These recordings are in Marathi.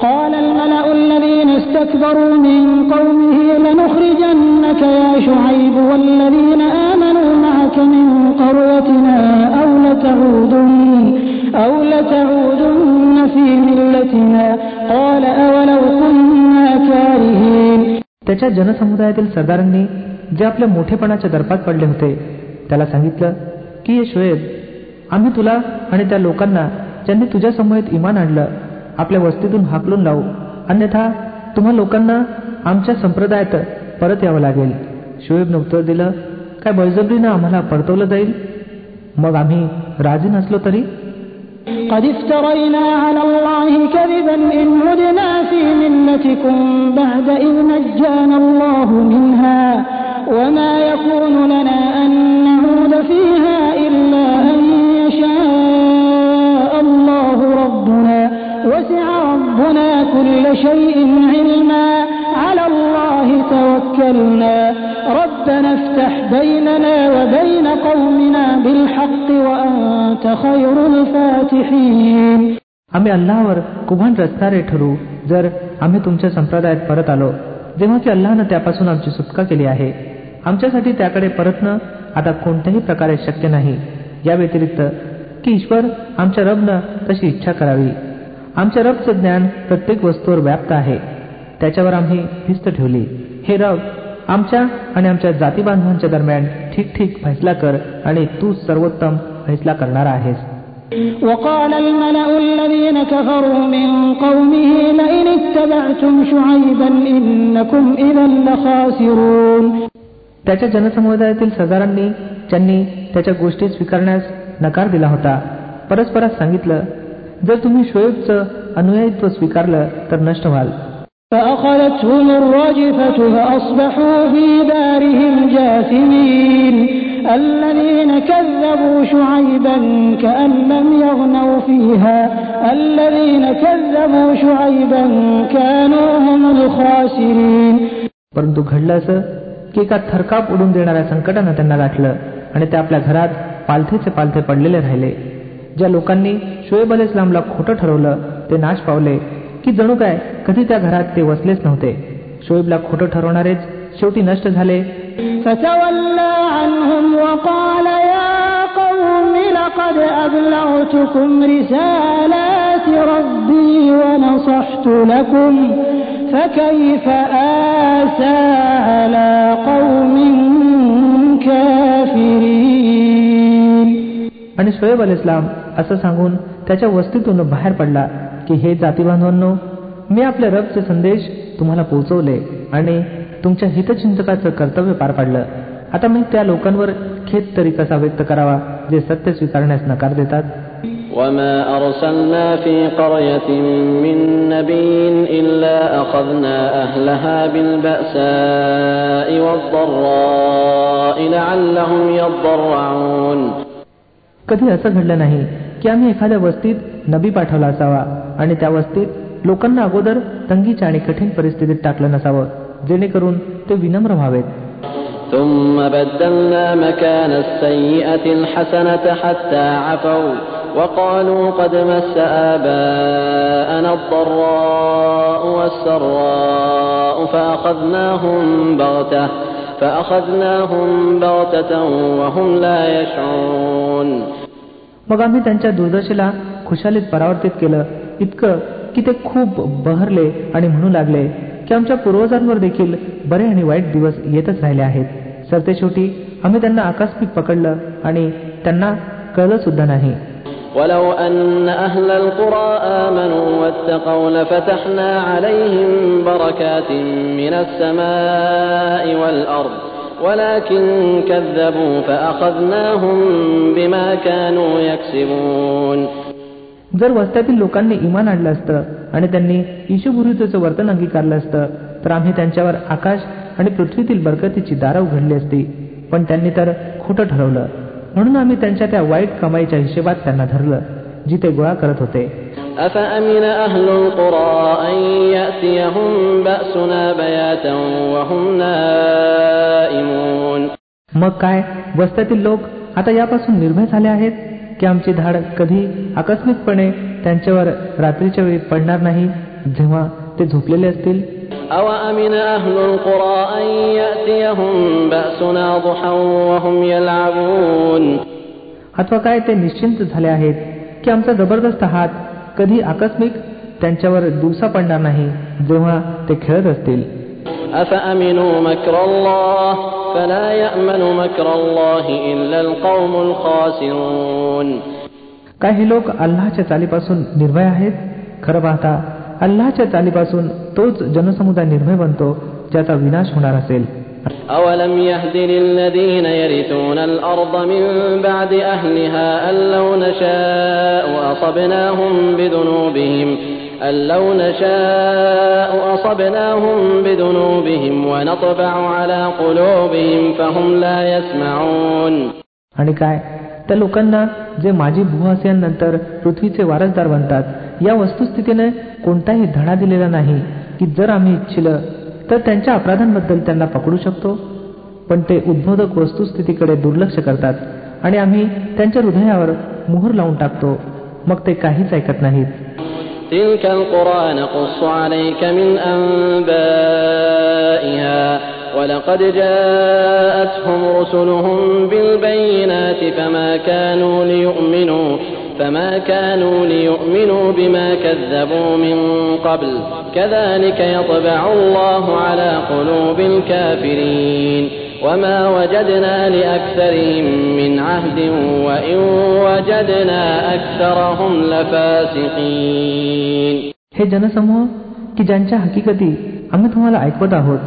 قال الملأ الذين استكبروا من قومه لنخرجنك يا شعيب والذين آمنوا معك من قريتنا أو لتعودن, أو لتعودن في ملتنا قال أولو كنا كارهين त्याच्या जनसमुदायातील सरदारांनी जे आपल्या मोठेपणाच्या दर्पात पडले होते त्याला सांगितलं की हे शोएब आम्ही तुला आणि त्या लोकांना ज्यांनी तुझ्या समूहात इमान आणलं आपल्या वस्तीतून हाकलून लावू अन्यथा तुम्हा लोकांना आमच्या संप्रदायात परत यावं लागेल शोएबनं उत्तर दिलं काय बळजबरीनं आम्हाला परतवलं जाईल मग आम्ही राजी नसलो तरी قد افترينا على الله كذبا إن عدنا في ملتكم بعد إذ نجانا الله منها وما يكون لنا أن نعود فيها وسع ربنا كل شيء علما على الله توكلنا ربنا افتح بيننا وبين قومنا بالحق وأنت خير الفاتحين आम्ही अल्लावर कुभान रचणारे ठरू जर आम्ही तुमच्या संप्रदायात परत आलो जेव्हा की अल्लानं त्यापासून आमची सुटका केली आहे आमच्यासाठी त्याकडे परतणं आता कोणत्याही प्रकारे शक्य नाही या व्यतिरिक्त की ईश्वर आमच्या रबनं तशी इच्छा करावी आमच्या रबचं ज्ञान प्रत्येक वस्तूवर व्याप्त आहे त्याच्यावर आम्ही भिस्त ठेवली हे रब आमच्या आणि आमच्या जाती बांधवांच्या दरम्यान ठीक ठीक फैसला कर आणि तू सर्वोत्तम फैसला करणारा आहेस وقال الملأ الذين كفروا من قومه لئن اتبعتم شعيبا إنكم إذا لخاسرون त्याच्या जनसमुदायातील सरदारांनी ज्यांनी त्याच्या गोष्टी स्वीकारण्यास नकार दिला होता परस्परात सांगितलं जर तुम्ही शोएबचं अनुयायित्व स्वीकारलं तर नष्ट व्हाल فأخذتهم الرجفة فأصبحوا في دارهم جاثمين الذين كذبوا شعيبا كأن لم يغنوا فيها الذين كذبوا شعيبا كانوا هم الخاسرين परंतु घडलं असं की एका थरकाप उडून देणाऱ्या संकटानं त्यांना गाठलं आणि ते आपल्या घरात पालथेचे पालथे पडलेले राहिले ज्या लोकांनी शोएब अलाइस्लामला खोटं ठरवलं ते नाश पावले. की जणू काय कधी त्या घरात ते वसलेच नव्हते. शोएबला खोटं ठरवणारेच शेवटी नष्ट झाले. आणि शोएब अलाइस्लाम असं सांगून त्याच्या वस्तीतून बाहेर पडला की हे जाती बांधवांनो मी आपल्या रबचे संदेश तुम्हाला पोहोचवले आणि तुमच्या हितचिंतकाचं कर्तव्य पार पाडलं आता मी त्या लोकांवर खेद तरी कसा व्यक्त करावा जे सत्य स्वीकारण्यास नकार देतात وما أرسلنا في قرية من نبي إلا أخذنا أهلها بالبأساء والضراء لعلهم يضرعون कधी असं घडलं नाही की आम्ही एखाद्या वस्तीत नबी पाठवला असावा आणि त्या वस्तीत लोकांना अगोदर तंगीच्या आणि कठीण परिस्थितीत टाकलं नसावं जेणेकरून ते विनम्र व्हावेत ثم بدلنا مكان السيئة الحسنة حتى عفوا وقالوا قد مس آباءنا الضراء والسراء فأخذناهم بغتة فأخذناهم بغتة وهم لا يشعرون मग आम्ही त्यांच्या दुर्दशेला खुशालीत परावर्तित केलं इतकं की ते खूप बहरले आणि म्हणू लागले की आमच्या पूर्वजांवर देखील बरे आणि वाईट दिवस येतच राहिले आहेत सरते शेवटी आम्ही त्यांना आकस्मिक पकडलं आणि त्यांना कळलं सुद्धा नाही ولو أن أهل القرى آمنوا واتقوا لفتحنا عليهم بركات من السماء والأرض ولكن كذبوا فأخذناهم بما كانوا يكسبون जर वस्त्यातील लोकांनी इमान आणलं असतं आणि त्यांनी ईशुभुरीचं वर्तन अंगीकारलं असतं तर आम्ही त्यांच्यावर आकाश आणि पृथ्वीतील बरकतीची दारं उघडली असती पण त्यांनी तर खोटं ठरवलं म्हणून आम्ही त्यांच्या त्या वाईट कमाईच्या हिशेबात त्यांना धरलं जिथे गोळा करत होते أفأمن أهل القرى أن يأتيهم بأسنا بياتا وهم نائمون मग काय वस्त्यातील लोक आता यापासून निर्भय झाले आहेत की आमची धाड कधी आकस्मिकपणे त्यांच्यावर रात्रीच्या वेळी पडणार नाही जेव्हा ते झोपलेले असतील أوأمن أهل القرى أن يأتيهم بأسنا ضحى وهم يلعبون अथवा काय ते निश्चिंत झाले आहेत की आमचा जबरदस्त हात कधी आकस्मिक त्यांच्यावर दिवसा पडणार नाही जेव्हा ते खेळत असतील. काही लोक अल्लाच्या चालीपासून निर्भय आहेत. खरं पाहता अल्लाच्या चालीपासून तोच जनसमुदाय निर्भय बनतो ज्याचा विनाश होणार असेल. أولم يهد للذين يرثون الأرض من بعد أهلها أن لو نشاء أصبناهم بذنوبهم أن لو نشاء أصبناهم بذنوبهم ونطبع على قلوبهم فهم لا يسمعون आणि काय त्या लोकांना जे माजी भूहासियांनंतर पृथ्वीचे वारसदार बनतात या वस्तुस्थितीने कोणताही धडा दिलेला नाही की जर आम्ही इच्छिलं तर त्यांच्या अपराधांबद्दल त्यांना पकडू शकतो. पण ते उद्बोधक वस्तुस्थितीकडे दुर्लक्ष करतात आणि आम्ही त्यांच्या हृदयावर मुहूर लावून टाकतो. मग ते काहीच ऐकत नाहीत. تلك القرى نقص عليك من أنبائها ولقد جاءتهم رسلهم بالبينات فما كانوا ليؤمنوا فما كانوا ليؤمنوا بما كذبوا من قبل كذلك يطبع الله على قلوب الكافرين وما وجدنا لأكثرهم من عهد وإن وجدنا أكثرهم لفاسقين हे जनसमूह की ज्यांच्या हकीकती आम्ही तुम्हाला ऐकवत आहोत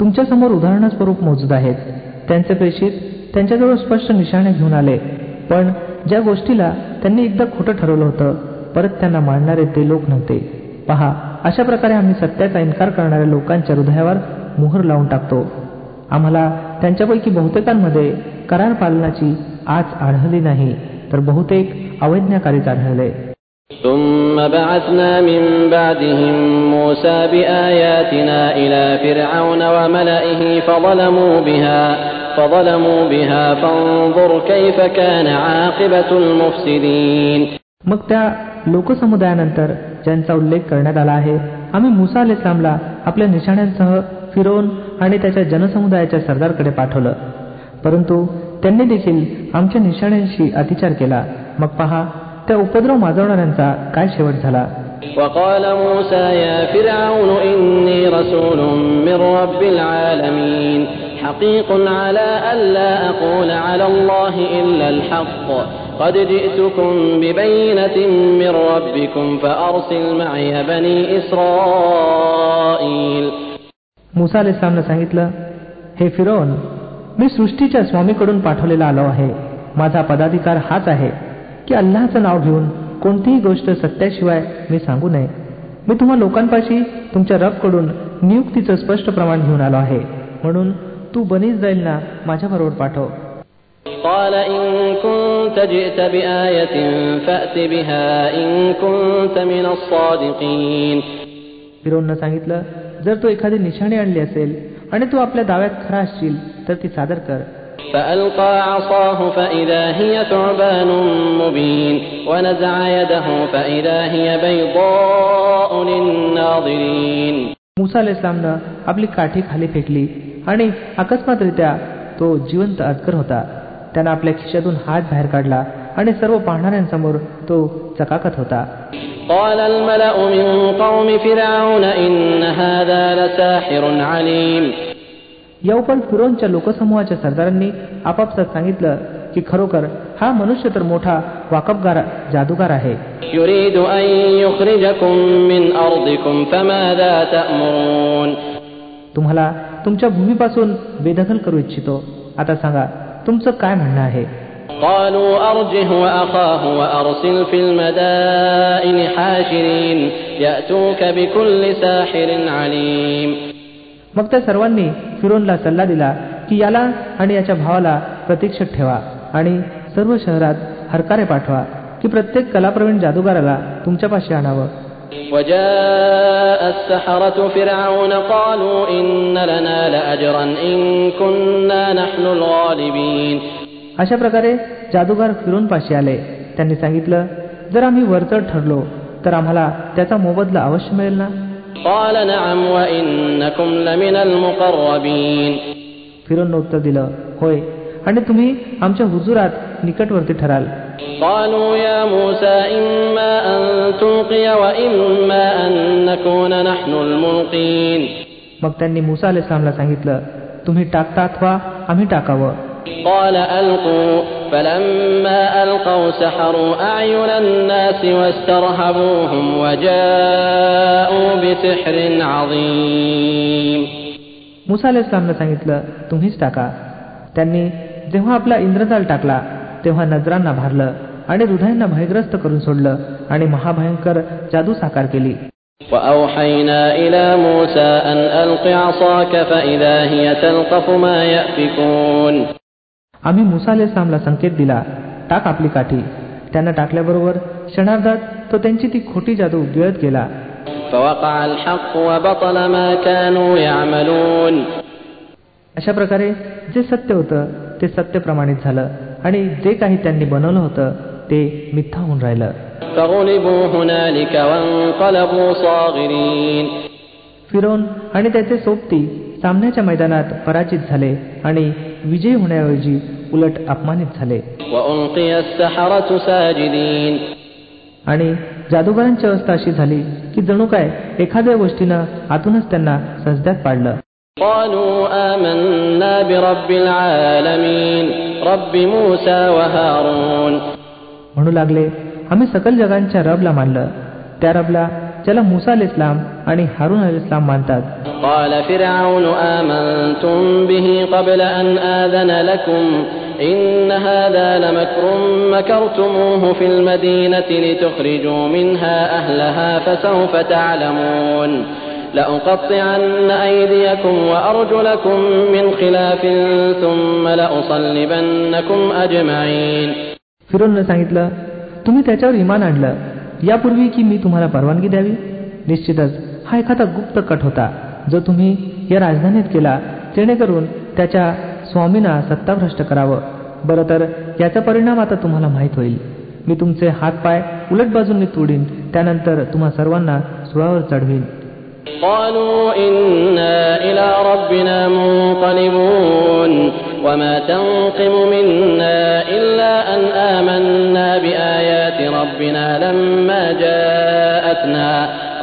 तुमच्या समोर उदाहरणास्वरूप मोजत आहेत त्यांचे प्रेषित त्यांच्याजवळ स्पष्ट निशाणे घेऊन आले पण ज्या गोष्टीला त्यांनी एकदा खोटं ठरवलं होतं परत त्यांना मांडणारे ते लोक नव्हते. पहा अशा प्रकारे आम्ही सत्याचा इन्कार करणाऱ्या लोकांच्या हृदयावर मोहर लावून टाकतो. आम्हाला त्यांच्यापैकी बहुतेकांमध्ये करार पालनाची आज आढळली नाही तर बहुतेक अवैज्ञाकारीच आढळले. ثم بعثنا من بعدهم موسى بآياتنا إلى فرعون وملئه فظلموا بها فظلموا بها فانظر كيف كان عاقبة المفسدين मग त्या लोकसमुदायानंतर ज्यांचा उल्लेख करण्यात आला आहे आम्ही मुसा अल इस्लामला आपल्या निशाण्यांसह फिरवून आणि त्याच्या जनसमुदायाच्या सरदारकडे पाठवलं परंतु त्यांनी देखील आमच्या निशाण्यांशी अतिचार केला मग पहा त्या उपद्रव माजवणाऱ्यांचा काय शेवट झाला وقال موسى يا فرعون إني رسول من رب العالمين حقيق على ألا أقول على الله إلا الحق قد جئتكم ببينة من ربكم فأرسل معي بني إسرائيل मुसा अल इस्लामनं सांगितलं हे फिरवून मी सृष्टीच्या स्वामीकडून पाठवलेला आलो आहे माझा पदाधिकार हाच आहे की अल्लाचं नाव घेऊन कोणतीही गोष्ट सत्याशिवाय मी सांगू नये मी तुम्हा लोकांपाशी तुमच्या रबकडून नियुक्तीचं स्पष्ट प्रमाण घेऊन आलो आहे म्हणून तू बनीच जाईलना माझ्याबरोबर पाठव قال إن كنت جئت بآية فأت بها إن كنت من الصادقين फिरोननं सांगितलं जर तू एखादी निशाणी आणली असेल आणि तू आपल्या दाव्यात खरा असशील तर ती सादर कर فألقى عصاه فإذا هي ثعبان مبين ونزع يده فإذا هي بيضاء للناظرين मुसा अल इस्लामनं आपली काठी खाली फेकली आणि अकस्मातरित्या तो जिवंत अजगर होता त्यानं आपल्या खिशातून हात बाहेर काढला आणि सर्व पाहणाऱ्यांसमोर तो चकाकत होता قال या उपरांत फिरोनच्या लोकसमूहाच्या सरदारांनी आपापसात सांगितलं की खरोखर हा मनुष्य तर मोठा वाकबगार जादूगार आहे يريد أن يخرجكم من أرضكم فماذا تأمرون तुम्हाला तुमच्या भूमीपासून बेदखल करू इच्छितो आता सांगा तुमचं काय म्हणणं आहे قالوا أرجه وأخاه وأرسل في المدائن حاشرين يأتوك بكل ساحر عليم मग त्या सर्वांनी फिरोनला सल्ला दिला की याला आणि याच्या भावाला प्रतीक्षेत ठेवा आणि सर्व शहरात हरकारे पाठवा की प्रत्येक कलाप्रवीण जादूगाराला तुमच्यापाशी आणावं. अशा प्रकारे जादूगार फिरून पाशी आले. त्यांनी सांगितलं जर आम्ही वरचढ ठरलो तर आम्हाला त्याचा मोबदला अवश्य मिळेल ना? फिरून उत्तर दिलं होय आणि तुम्ही आमच्या हुजुरात निकटवरती ठराल. मग त्यांनी मुसाले चांगलं सांगितलं तुम्ही टाकता अथवा आम्ही टाकावं. قال ألقوا فلما ألقوا سحروا أعين الناس واسترهبوهم وجاءوا بسحر عظيم मुसा अल इस्लामनं सांगितलं तुम्हीच टाका त्यांनी जेव्हा आपला इंद्रजाल टाकला तेव्हा नजरांना भारलं आणि हृदयांना भयग्रस्त करून सोडलं आणि महाभयंकर जादू साकार केली وأوحينا إلى موسى أن ألق عصاك فإذا هي تلقف ما يأفكون आम्ही मुसा अलाहिसामला संकेत दिला टाक आपली काठी. त्यांना टाकल्याबरोबर क्षणार्धात तो त्यांची ती खोटी जादू गिळत गेला. अशा प्रकारे जे सत्य होतं ते सत्य प्रमाणित झालं आणि जे काही त्यांनी बनवलं होतं ते मिथ्या होऊन राहिलं. फिरवून आणि त्याचे सोबती सामन्याच्या मैदानात पराजित झाले आणि विजय होण्याऐवजी उलट अपमानित झाले. आणि जादूगारांची अवस्था अशी झाली की जणू काय एखाद्या गोष्टीनं आतूनच त्यांना सजद्यात पाडलं. म्हणू लागले आम्ही सकल जगांच्या रबला मानलं. त्या रबला ज्याला मुसा अल इस्लाम आणि हारून अल इस्लाम मानतात قال فرعون آمنتم به قبل أن آذن لكم إن هذا لمكر مكرتموه في المدينة لتخرجوا منها أهلها فسوف تعلمون لأقطعن أيديكم وأرجلكم من خلاف ثم لأصلبنكم أجمعين फिरोननं सांगितलं तुम्ही त्याच्यावर इमान आणलं यापूर्वी की मी तुम्हाला परवानगी द्यावी निश्चितच हा एखादा गुप्त कट होता जो तुम्ही या राजधानीत केला जेणेकरून त्याच्या स्वामींना सत्ताभ्रष्ट करावं बरं तर याचा परिणाम आता तुम्हाला माहीत होईल मी तुमचे हातपाय उलट बाजूंनी तोडीन त्यानंतर तुम्हा सर्वांना सुळावर चढवीन قالوا إنا إلى ربنا منقلبون وما تنقم منا إلا أن آمنا بآيات ربنا لما جاءتنا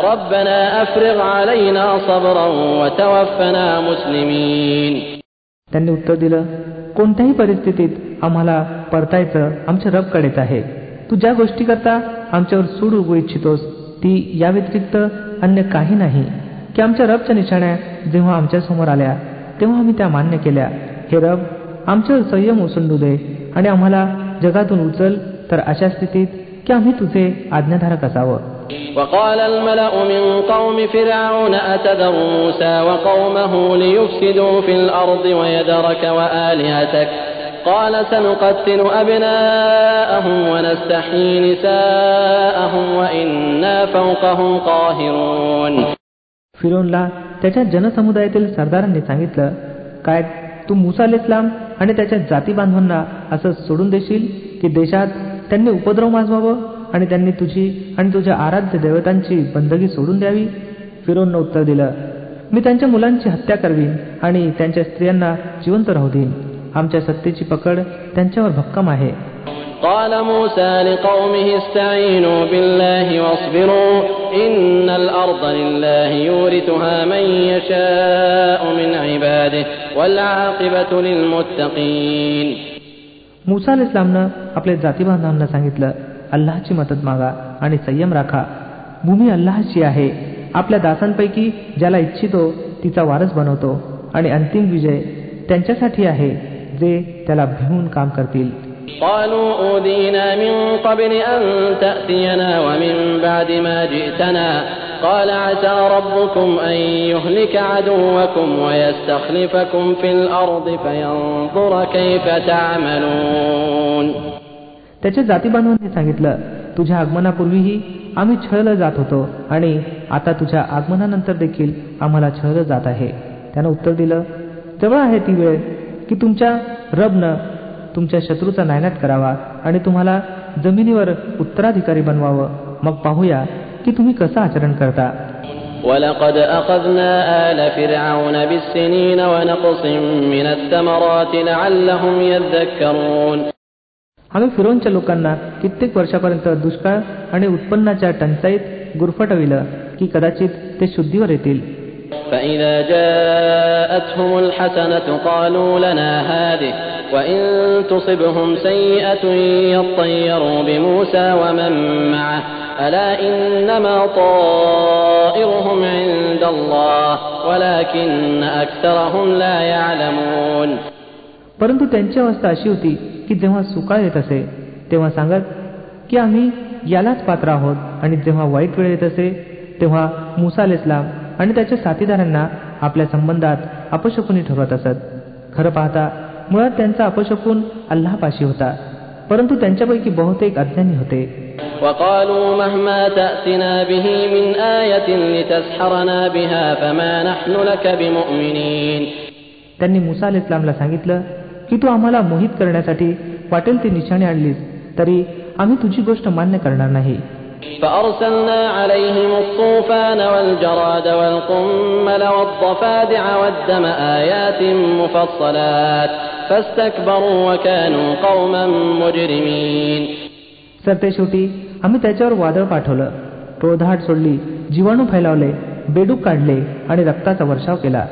ربنا أفرغ علينا صبرا وتوفنا مسلمين त्यांनी उत्तर दिलं कोणत्याही परिस्थितीत आम्हाला परतायचं आमच्या रबकडेच आहे तू ज्या गोष्टी करता आमच्यावर सूड उगू इच्छितोस ती या व्यतिरिक्त अन्य काही नाही की आमच्या रबच्या निशाण्या जेव्हा आमच्या समोर आल्या तेव्हा आम्ही त्या मान्य केल्या हे रब आमच्यावर संयम ओसंडू दे आणि आम्हाला जगातून उचल तर अशा स्थितीत की आम्ही तुझे आज्ञाधारक असावं وقال الملأ من قوم فرعون أتذر موسى وقومه ليفسدوا في الأرض ويذرك وآلهتك قال سنقتل أبناءهم ونستحيي نساءهم وإنا فوقهم قاهرون फिरोनला त्याच्या जनसमुदायातील सरदारांनी सांगितलं काय तू मुसा इस्लाम आणि त्याच्या जाती बांधवांना असं सोडून देशील की देशात त्यांनी उपद्रव माजवावं आणि त्यांनी तुझी आणि तुझ्या आराध्य देवतांची बंदगी सोडून द्यावी? फिरोननं उत्तर दिलं मी त्यांच्या मुलांची हत्या करवीन आणि त्यांच्या स्त्रियांना जिवंत राहू देईन. आमच्या सत्तेची पकड त्यांच्यावर भक्कम आहे. قال موسى لقومه استعينوا بالله واصبروا إن الأرض لله يورثها من يشاء من عباده والعاقبة للمتقين मुसा अल इस्लामनं आपल्या जातीबांधवांना सांगितलं अल्लाहची मदत मागा आणि संयम राखा भूमी अल्लाहची आहे आपल्या दासांपैकी ज्याला इच्छितो तिचा वारस बनवतो आणि अंतिम विजय त्यांच्यासाठी आहे जे त्याला भिवून काम करतील قالوا أوذينا من قبل أن تأتينا ومن بعد ما جئتنا قال عسى ربكم أن يهلك عدوكم ويستخلفكم في الأرض فينظر كيف تعملون त्याच्या जातीबांधवांनी सांगितलं तुझ्या आगमनापूर्वीही आम्ही छळलं जात होतो आणि आता तुझ्या आगमनानंतर देखील आम्हाला छळलं जात आहे त्यानं उत्तर दिलं जवळ आहे ती वेळ की तुमच्या रबनं तुमच्या शत्रूचा नायनाट करावा आणि तुम्हाला जमिनीवर उत्तराधिकारी बनवावं मग पाहूया की तुम्ही कसं आचरण करता ولقد أخذنا آل فرعون بالسنين ونقص من الثمرات لعلهم يذكرون आम्ही फिरोनच्या लोकांना कित्येक वर्षापर्यंत दुष्काळ आणि उत्पन्नाच्या टंचाईत गुरफटविलं की कदाचित ते शुद्धीवर येतील فإذا جاءتهم الحسنة قالوا لنا هذه وإن تصبهم سيئة يطيروا بموسى ومن معه ألا إنما طائرهم عند الله ولكن أكثرهم لا يعلمون परंतु त्यांची अवस्था अशी होती की जेव्हा सुकाळ येत असे तेव्हा सांगत की आम्ही यालाच पात्र आहोत आणि जेव्हा वाईट वेळ येत असे तेव्हा मुसा अल इस्लाम आणि त्याच्या साथीदारांना आपल्या संबंधात अपशकुनी ठरवत असत खरं पाहता मुळात त्यांचा अपशकून अल्लापाशी होता परंतु त्यांच्यापैकी बहुतेक अज्ञानी होते وقالوا مهما تأتنا به من آية لتسحرنا بها فما نحن لك بمؤمنين त्यांनी मुसा अल इस्लामला सांगितलं की तू आम्हाला मोहित करण्यासाठी वाटेल ती निशाणे आणलीस तरी आम्ही तुझी गोष्ट मान्य करणार नाही فأرسلنا عليهم الطوفان والجراد والقمل والضفادع والدم آيات مفصلات فاستكبروا وكانوا قوما مجرمين सर ते शेवटी आम्ही त्याच्यावर वादळ पाठवलं टोळधाड सोडली जीवाणू फैलावले बेडूक काढले आणि रक्ताचा वर्षाव केला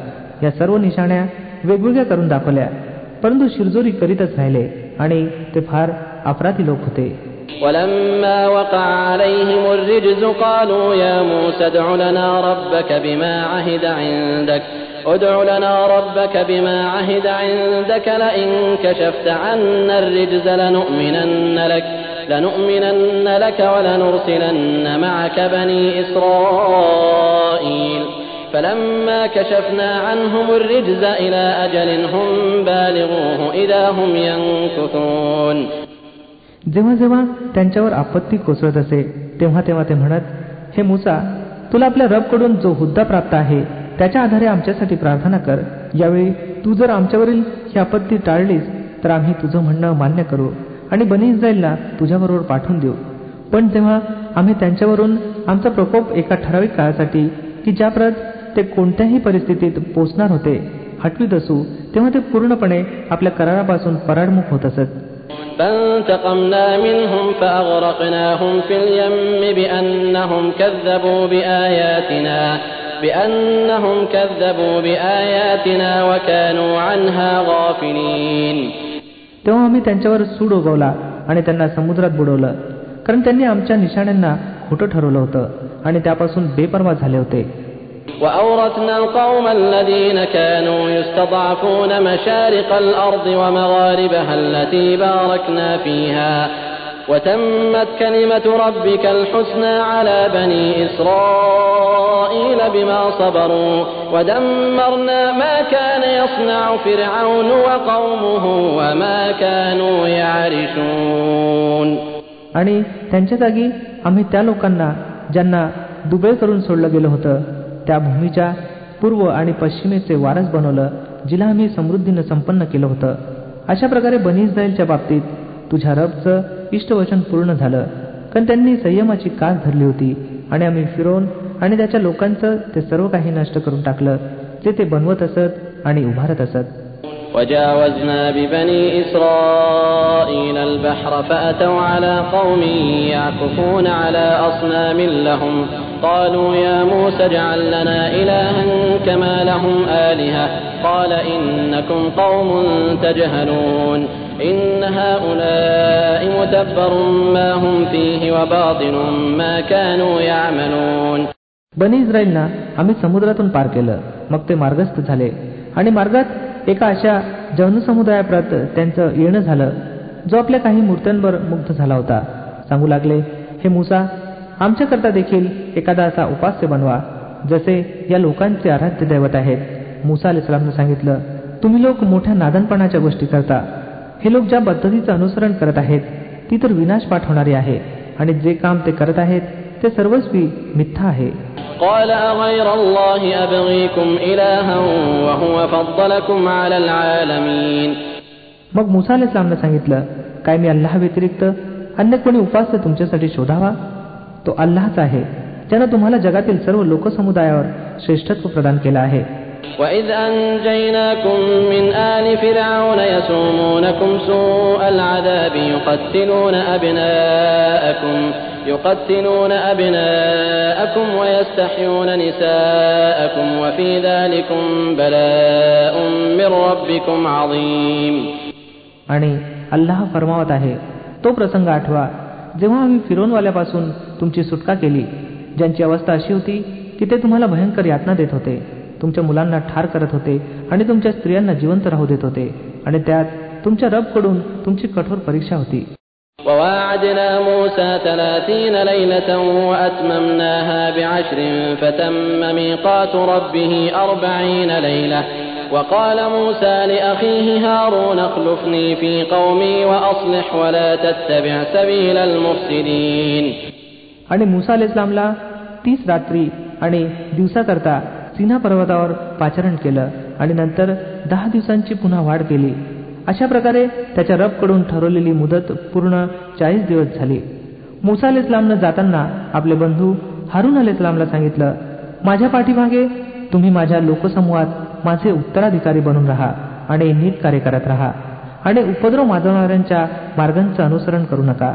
या सर्व निशाण्या वेगवेगळ्या करून दाखवल्या परंतु शिरजोरी करीतच राहिले आणि ते फार अपराधी लोक होते ولما وقع عليهم الرجز قالوا يا موسى ادع لنا ربك بما عهد عندك ادع لنا ربك بما عهد عندك لئن كشفت عنا الرجز لنؤمنن لك لنؤمنن لك ولنرسلن معك بني إسرائيل فلما كشفنا عنهم الرجز إلى أجل هم بالغوه إذا هم ينكثون जेव्हा जेव्हा त्यांच्यावर आपत्ती कोसळत असे तेव्हा तेव्हा ते म्हणत हे मुसा तुला आपल्या रबकडून जो हुद्दा प्राप्त आहे त्याच्या आधारे आमच्यासाठी प्रार्थना कर यावेळी तू जर आमच्यावरील ही आपत्ती टाळलीस तर आम्ही तुझं म्हणणं मान्य करू आणि बनी इस्रायलला तुझ्याबरोबर पाठवून देऊ पण तेव्हा आम्ही त्यांच्यावरून आमचा प्रकोप एका ठराविक काळासाठी की ज्याप्रत ते कोणत्याही परिस्थितीत पोचणार होते हटवीत असू तेव्हा ते पूर्णपणे आपल्या करारापासून पराडमुख होत असत فانتقمنا منهم فأغرقناهم في اليم بأنهم كذبوا بآياتنا بأنهم كذبوا بآياتنا وكانوا عنها غافلين तेव्हा आम्ही त्यांच्यावर सूड उगवला आणि त्यांना समुद्रात बुडवलं कारण त्यांनी आमच्या निशाण्यांना खोटं ठरवलं होतं आणि त्यापासून बेपरवा झाले होते وأورثنا القوم الذين كانوا يستضعفون مشارق الأرض ومغاربها التي باركنا فيها وتمت كلمة ربك الحسنى على بني إسرائيل بما صبروا ودمرنا ما كان يصنع فرعون وقومه وما كانوا يعرشون आणि त्यांच्या जागी आम्ही त्या लोकांना ज्यांना दुबळे करून सोडलं गेलं होतं त्या भूमीच्या पूर्व आणि पश्चिमेचे वारस बनवलं जिला आम्ही समृद्धीनं संपन्न केलं होतं अशा प्रकारे बनी इस्रायलच्या बाबतीत तुझ्या रबचं इष्टवचन पूर्ण झालं कारण त्यांनी संयमाची कास धरली होती आणि आम्ही फिरवून आणि त्याच्या लोकांचं ते सर्व काही नष्ट करून टाकलं जे ते बनवत असत आणि उभारत असत وجاوزنا ببني إسرائيل البحر فأتوا على قوم يعكفون على أصنام لهم قالوا يا موسى اجعل لنا إلها كما لهم آلهة قال إنكم قوم تجهلون إن هؤلاء متبر ما هم فيه وباطل ما كانوا يعملون बनी इस्रायलना आम्ही समुद्रातून पार केलं मग ते मार्गस्थ झाले आणि मार्गात एका अशा जनसमुदायाप्रत त्यांचं येणं झालं जो आपल्या काही मूर्त्यांवर मुग्ध झाला होता सांगू लागले हे मुसा आमच्याकरता देखील एखादा असा उपास्य बनवा जसे या लोकांचे आराध्य दैवत आहेत मुसा अल इस्लामनं सांगितलं तुम्ही लोक मोठ्या नादनपणाच्या गोष्टी करता हे लोक ज्या पद्धतीचं अनुसरण करत आहेत ती तर विनाश पाठवणारी आहे. आणि जे काम ते करत आहेत ते सर्वस्वी मिथ्या आहे. मग मुसाले सामने सांगितलं काय मी अल्लाह व्यतिरिक्त अन्य कोणी उपास्य तुमच्यासाठी शोधावा? तो अल्लाहच आहे ज्यानं तुम्हाला जगातील सर्व लोकसमुदायावर श्रेष्ठत्व प्रदान केलं आहे. وإذ أنجيناكم من آل فرعون يسومونكم سوء العذاب يقتلون أبناءكم يقتلون أبناءكم ويستحيون نساءكم وفي ذلكم بلاء من ربكم عظيم आणि अल्लाह फरमावत आहे तो प्रसंग आठवा जेव्हा आम्ही फिरोनवाल्यापासून तुमची सुटका केली ज्यांची अवस्था अशी होती की ते तुम्हाला भयंकर यातना देत होते तुमच्या मुलांना ठार करत होते आणि तुमच्या स्त्रियांना जिवंत राहू देत होते आणि त्यात तुमच्या रबकडून तुमची कठोर परीक्षा होती وواعدنا موسى ثلاثين ليلة وأتممناها بعشر فتم ميقات ربه أربعين ليلة وقال موسى لأخيه هارون اخلفني في قومي وأصلح ولا تتبع سبيل المفسدين आणि मुसा इस्लामला तीस रात्री आणि दिवसाकरता सिन्हा पर्वतावर पाचारण केलं आणि नंतर दहा दिवसांची पुन्हा वाढ केली. अशा प्रकारे त्याच्या रबकडून ठरवलेली मुदत पूर्ण चाळीस दिवस झाली. मुसा अल इस्लामनं जाताना आपले बंधू हारून अल इस्लामला सांगितलं माझ्या पाठीमागे तुम्ही माझ्या लोकसमूहात माझे उत्तराधिकारी बनून राहा आणि नीट कार्य करत राहा आणि उपद्रव माजवणाऱ्यांच्या मार्गांचं अनुसरण करू नका.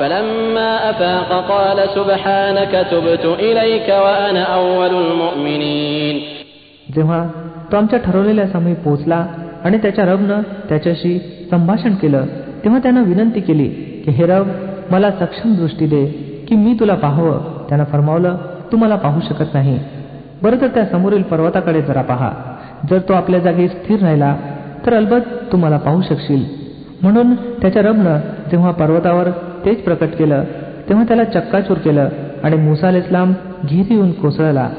فلما أفاق قال سبحانك تبت إليك وأنا أول المؤمنين जेव्हा तो आमच्या ठरवलेल्या समयी पोहोचला आणि त्याच्या रबनं त्याच्याशी संभाषण केलं तेव्हा त्यानं विनंती केली की हे रब मला सक्षम दृष्टी दे की मी तुला पाहावं त्यानं फरमावलं तू मला पाहू शकत नाही बरं तर त्या समोरील पर्वताकडे जरा पहा जर तो आपल्या जागी स्थिर राहिला तर अलबत तू मला पाहू शकशील म्हणून त्याच्या रबनं जेव्हा पर्वतावर तेच प्रकट केलं. तेव्हा त्याला चक्काचूर केलं आणि मुसा अल इस्लाम घेरी येऊन कोसळला.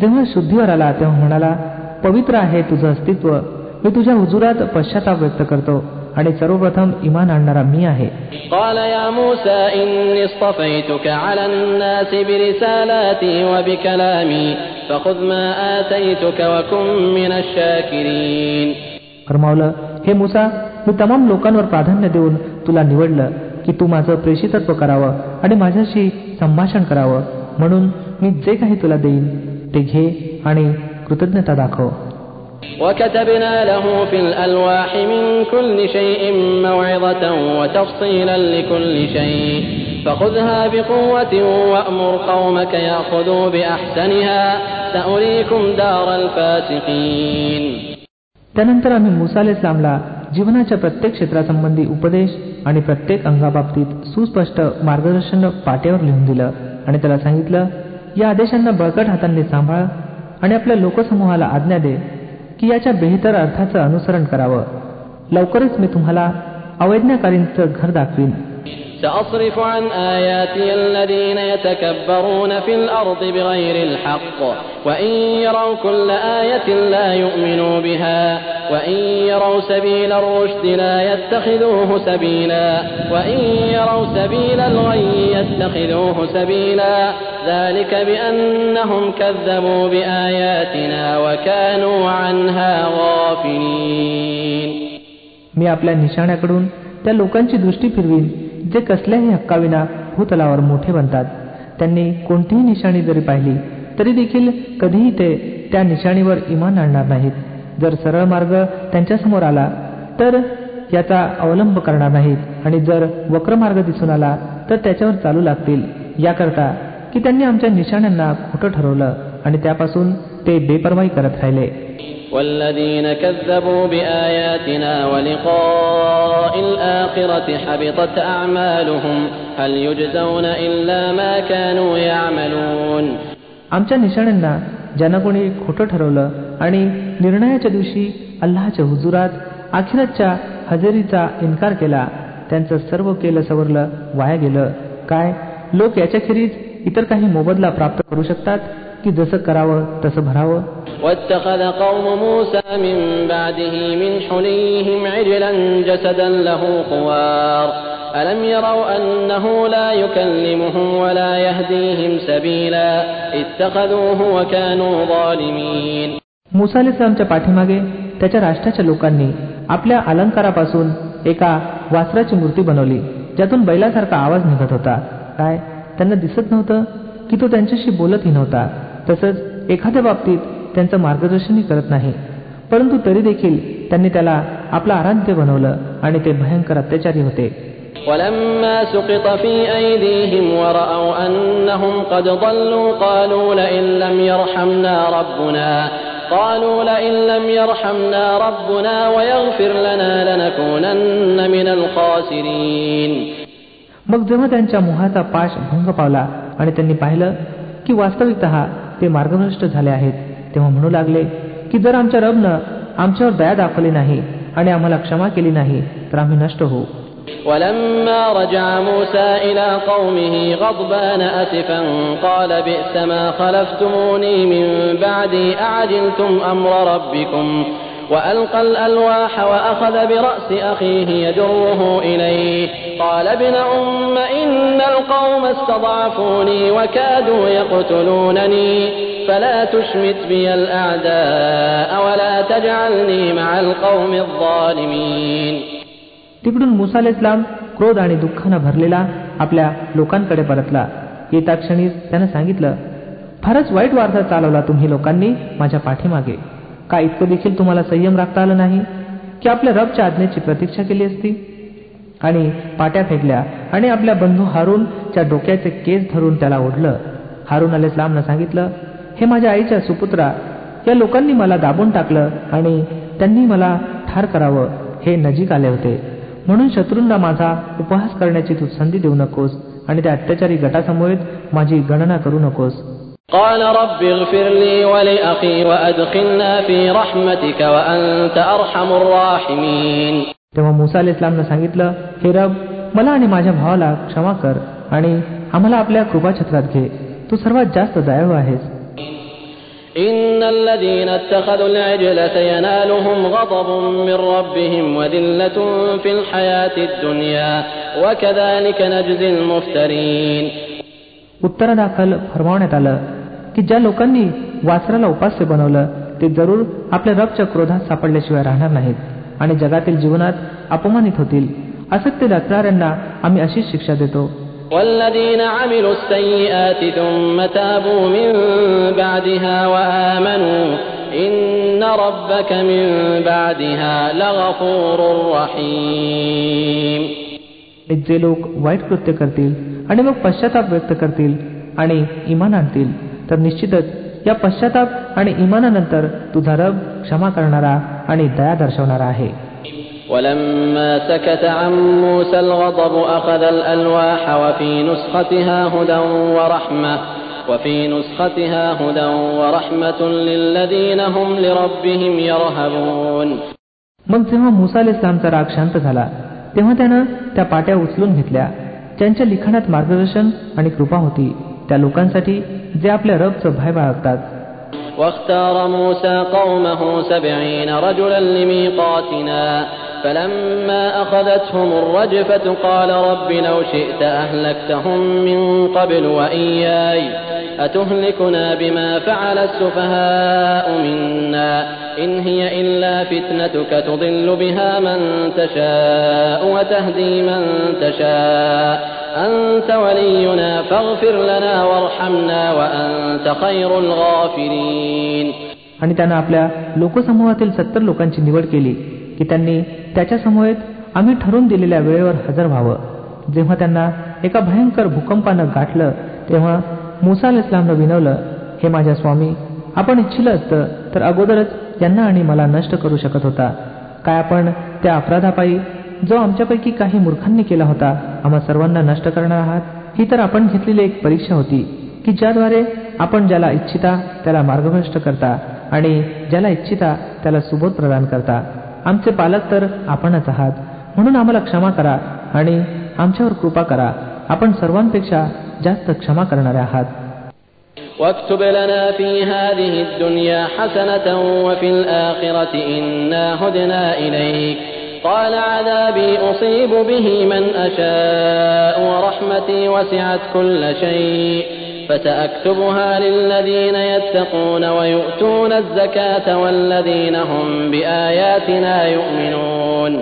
जेव्हा शुद्धीवर आला तेव्हा म्हणाला पवित्र आहे तुझं अस्तित्व. मी तुझ्या हुजुरात पश्चाताप व्यक्त करतो आणि सर्वप्रथम इमान आणणारा मी आहे. फरमावलं हे मुसा मी तमाम लोकांवर प्राधान्य देऊन तुला निवडलं. की तू माझं प्रेषितत्व करावं आणि माझ्याशी संभाषण करावं म्हणून मी जे काही तुला देईन ते घे आणि कृतज्ञता दाखव وكتبنا له في الألواح من كل شيء موعظة وتفصيلا لكل شيء فخذها بقوة وأمر قومك يأخذوا بأحسنها سأريكم دار الفاسقين त्यानंतर आम्ही मुसा अल इस्लामला जीवनाच्या प्रत्येक क्षेत्रासंबंधी उपदेश आणि प्रत्येक अंगाबाबतीत सुस्पष्ट मार्गदर्शन पाट्यावर लिहून दिलं आणि त्याला सांगितलं या आदेशांना बळकट हातांनी सांभाळ आणि आपल्या लोकसमूहाला आज्ञा दे की याच्या बेहतर अर्थाचं अनुसरण करावं. लवकरच मी तुम्हाला अवैज्ञाकारींचं घर दाखवीन. سأصرف عن آياتي الذين يتكبرون في الأرض بغير الحق وإن يروا كل آية لا يؤمنوا بها وإن يروا سبيل الرشد لا يتخذوه سبيلا وإن يروا سبيل الغي يتخذوه سبيلا ذلك بأنهم كذبوا بآياتنا وكانوا عنها غافلين मी आपल्या निशाण्याकडून त्या लोकांची दृष्टी फिरवीन जे कसल्याही हक्काविना भूतलावर मोठे बनतात. त्यांनी कोणतीही निशाणी जरी पाहिली तरी देखील कधीही ते त्या निशाणीवर इमान आणणार नाहीत. जर सरळ मार्ग त्यांच्यासमोर आला तर याचा अवलंब करणार नाहीत. आणि जर वक्र मार्ग दिसून आला तर त्याच्यावर चालू लागतील. याकरता की त्यांनी आमच्या निशाण्यांना खोटं ठरवलं आणि त्यापासून ते बेपरवाई करत राहिले. والذين كذبوا بآياتنا ولقاء الآخرة حبطت أعمالهم هل يجزون إلا ما كانوا يعملون आमच्या निशाण्यांना ज्यांना कोणी खोटं ठरवलं आणि निर्णयाच्या दिवशी अल्लाच्या हुजुरात आखिरतच्या हजेरीचा इन्कार केला त्यांचं सर्व केलं सवरलं वाया गेलं काय लोक याच्याखेरीज इतर काही मोबदला प्राप्त करू शकतात की जसं करावं तसं भरावं واتخذ قوم موسى من بعده من حليهم عجلا جسدا له خوار ألم يروا أنه لا يكلمهم ولا يهديهم سبيلا اتخذوه وكانوا ظالمين मुसा इस्लामच्या पाठीमागे त्याच्या राष्ट्राच्या लोकांनी आपल्या अलंकारापासून एका वासराची मूर्ती बनवली ज्यातून बैलासारखा आवाज निघत होता काय त्यांना दिसत नव्हतं की तो त्यांच्याशी बोलतही नव्हता तसंच एखाद्या बाबतीत त्यांचं मार्गदर्शनही करत नाही परंतु तरी देखील त्यांनी त्याला आपलं आराध्य बनवलं आणि ते भयंकर अत्याचारी होते ولما سقط في أيديهم ورأوا أنهم قد ضلوا قالوا لئن لم يرحمنا ربنا قالوا لئن لم يرحمنا ربنا ويغفر لنا لنكونن من الخاسرين मग जेव्हा त्यांच्या मोहाचा पाश भंग पावला आणि त्यांनी पाहिलं की वास्तविकत ते मार्गभ्रष्ट झाले आहेत तेव्हा म्हणू लागले की जर आमच्या रबनं आमच्यावर दया दाखवली नाही आणि आम्हाला क्षमा केली नाही तर आम्ही नष्ट होऊ ولما رجع موسى إلى قومه غضبان أسفا قال بئس ما خلفتموني من بعدي أعجلتم أمر ربكم وألقى الألواح وأخذ برأس أخيه يجره إليه قال ابن أم إن القوم استضعفوني وكادوا يقتلونني فلا تشمت بي الأعداء ولا تجعلني مع القوم الظالمين तिकडून मुसा इस्लाम क्रोध आणि दुःखानं भरलेला आपल्या लोकांकडे परतला येता क्षणी त्यानं सांगितलं फारच वाईट वार्ता चालवला तुम्ही लोकांनी माझ्या पाठीमागे का इतकं देखील तुम्हाला संयम राखता आलं नाही? की आपल्या रबच्या आज्ञेची प्रतीक्षा केली असती? आणि पाट्या फेकल्या आणि आपल्या बंधू हारूनच्या डोक्याचे केस धरून त्याला ओढलं. हारून अल इस्लामनं सांगितलं हे माझ्या आईच्या सुपुत्रा या लोकांनी मला दाबून टाकलं आणि त्यांनी मला ठार करावं हे नजीक आले होते. म्हणून शत्रूंना माझा उपहास करण्याची तू संधी देऊ नकोस आणि त्या अत्याचारी गटासमोर माझी गणना करू नकोस. قال رب اغفر لي ولأخي وأدخلنا في رحمتك وأنت أرحم الراحمين तेव्हा मुसा अल इस्लामनं सांगितलं हे रब मला आणि माझ्या भावाला क्षमा कर आणि आम्हाला आपल्या कृपाछत्रात घे तू सर्वात जास्त दयाळू आहेस إن الذين اتخذوا العجل سينالهم غضب من ربهم وذلة في الحياة الدنيا وكذلك نجزي المفترين उत्तरादाखल फरमावण्यात आलं की ज्या लोकांनी वासराला उपास्य बनवलं ते जरूर आपल्या रबच्या क्रोधात सापडल्याशिवाय राहणार नाहीत आणि जगातील जीवनात अपमानित होतील असत्य रचणाऱ्यांना आम्ही अशीच शिक्षा देतो والذين عملوا السيئات ثم تابوا من بعدها وآمنوا إن ربك من بعدها لغفور رحيم जे लोक वाईट कृत्य करतील आणि मग पश्चाताप व्यक्त करतील आणि इमान आणतील तर निश्चितच या पश्चाताप आणि इमानानंतर तुझा रब क्षमा करणारा आणि दया दर्शवणारा आहे ولما سكت عن موسى الغضب أخذ الألواح وفي نسختها هدى ورحمة وفي نسختها هدى ورحمة للذين هم لربهم يرهبون मग जेव्हा मुसा अल इस्लामचा राग शांत झाला तेव्हा त्यानं त्या पाट्या उचलून घेतल्या ज्यांच्या लिखाणात मार्गदर्शन आणि कृपा होती त्या लोकांसाठी जे आपल्या रबचं भय बाळगतात واختار موسى قومه سبعين رجلا لميقاتنا فلما أخذتهم الرجفة قال رب لو شئت أهلكتهم من قبل وإياي أتهلكنا بما فعل السفهاء منا إن هي إلا فتنتك تضل بها من تشاء وتهدي من تشاء أنت ولينا فاغفر لنا وارحمنا وأنت خير الغافرين आणि त्यानं आपल्या लोकसमूहातील सत्तर लोकांची निवड केली की त्यांनी त्याच्या समूहेत आम्ही ठरवून दिलेल्या वेळेवर हजर व्हावं जेव्हा त्यांना एका भयंकर भूकंपानं गाठलं तेव्हा मुसा अल विनवलं हे माझ्या स्वामी आपण इच्छिलं असतं तर अगोदरच यांना आणि मला नष्ट करू शकत होता. काय आपण त्या अपराधापायी जो आमच्यापैकी काही मूर्खांनी केला होता आम्हा सर्वांना नष्ट करणार आहात? ही तर आपण घेतलेली एक परीक्षा होती की ज्याद्वारे आपण ज्याला इच्छिता त्याला मार्गभ्रष्ट करता आणि ज्याला इच्छिता त्याला सुबोध प्रदान करता. आमचे पालक तर आपणच आहात. म्हणून आम्हाला क्षमा करा आणि आमच्यावर कृपा करा. आपण सर्वांपेक्षा जास्त क्षमा करणारे आहात واكتب لنا في هذه الدنيا حسنة وفي الآخرة إنا هدنا إليك قال عذابي أصيب به من أشاء ورحمتي وسعت كل شيء فسأكتبها للذين يتقون ويؤتون الزكاة والذين هم بآياتنا يؤمنون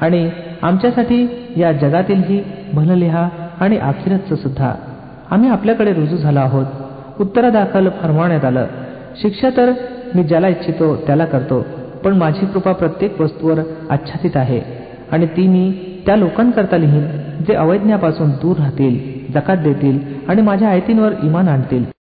आणि आमच्यासाठी या जगातीलही भललिहा आणि आखिरतचं सुद्धा. आम्ही आपल्याकडे रुजू झालो आहोत. उत्तरादाखल फरमावण्यात आलं. शिक्षा तर मी ज्याला इच्छितो त्याला करतो. पण माझी कृपा प्रत्येक वस्तूवर आच्छादित आहे. आणि ती मी त्या लोकांकरता लिहीन जे अवैज्ञापासून दूर राहतील जकात देतील आणि माझ्या आयतींवर इमान आणतील.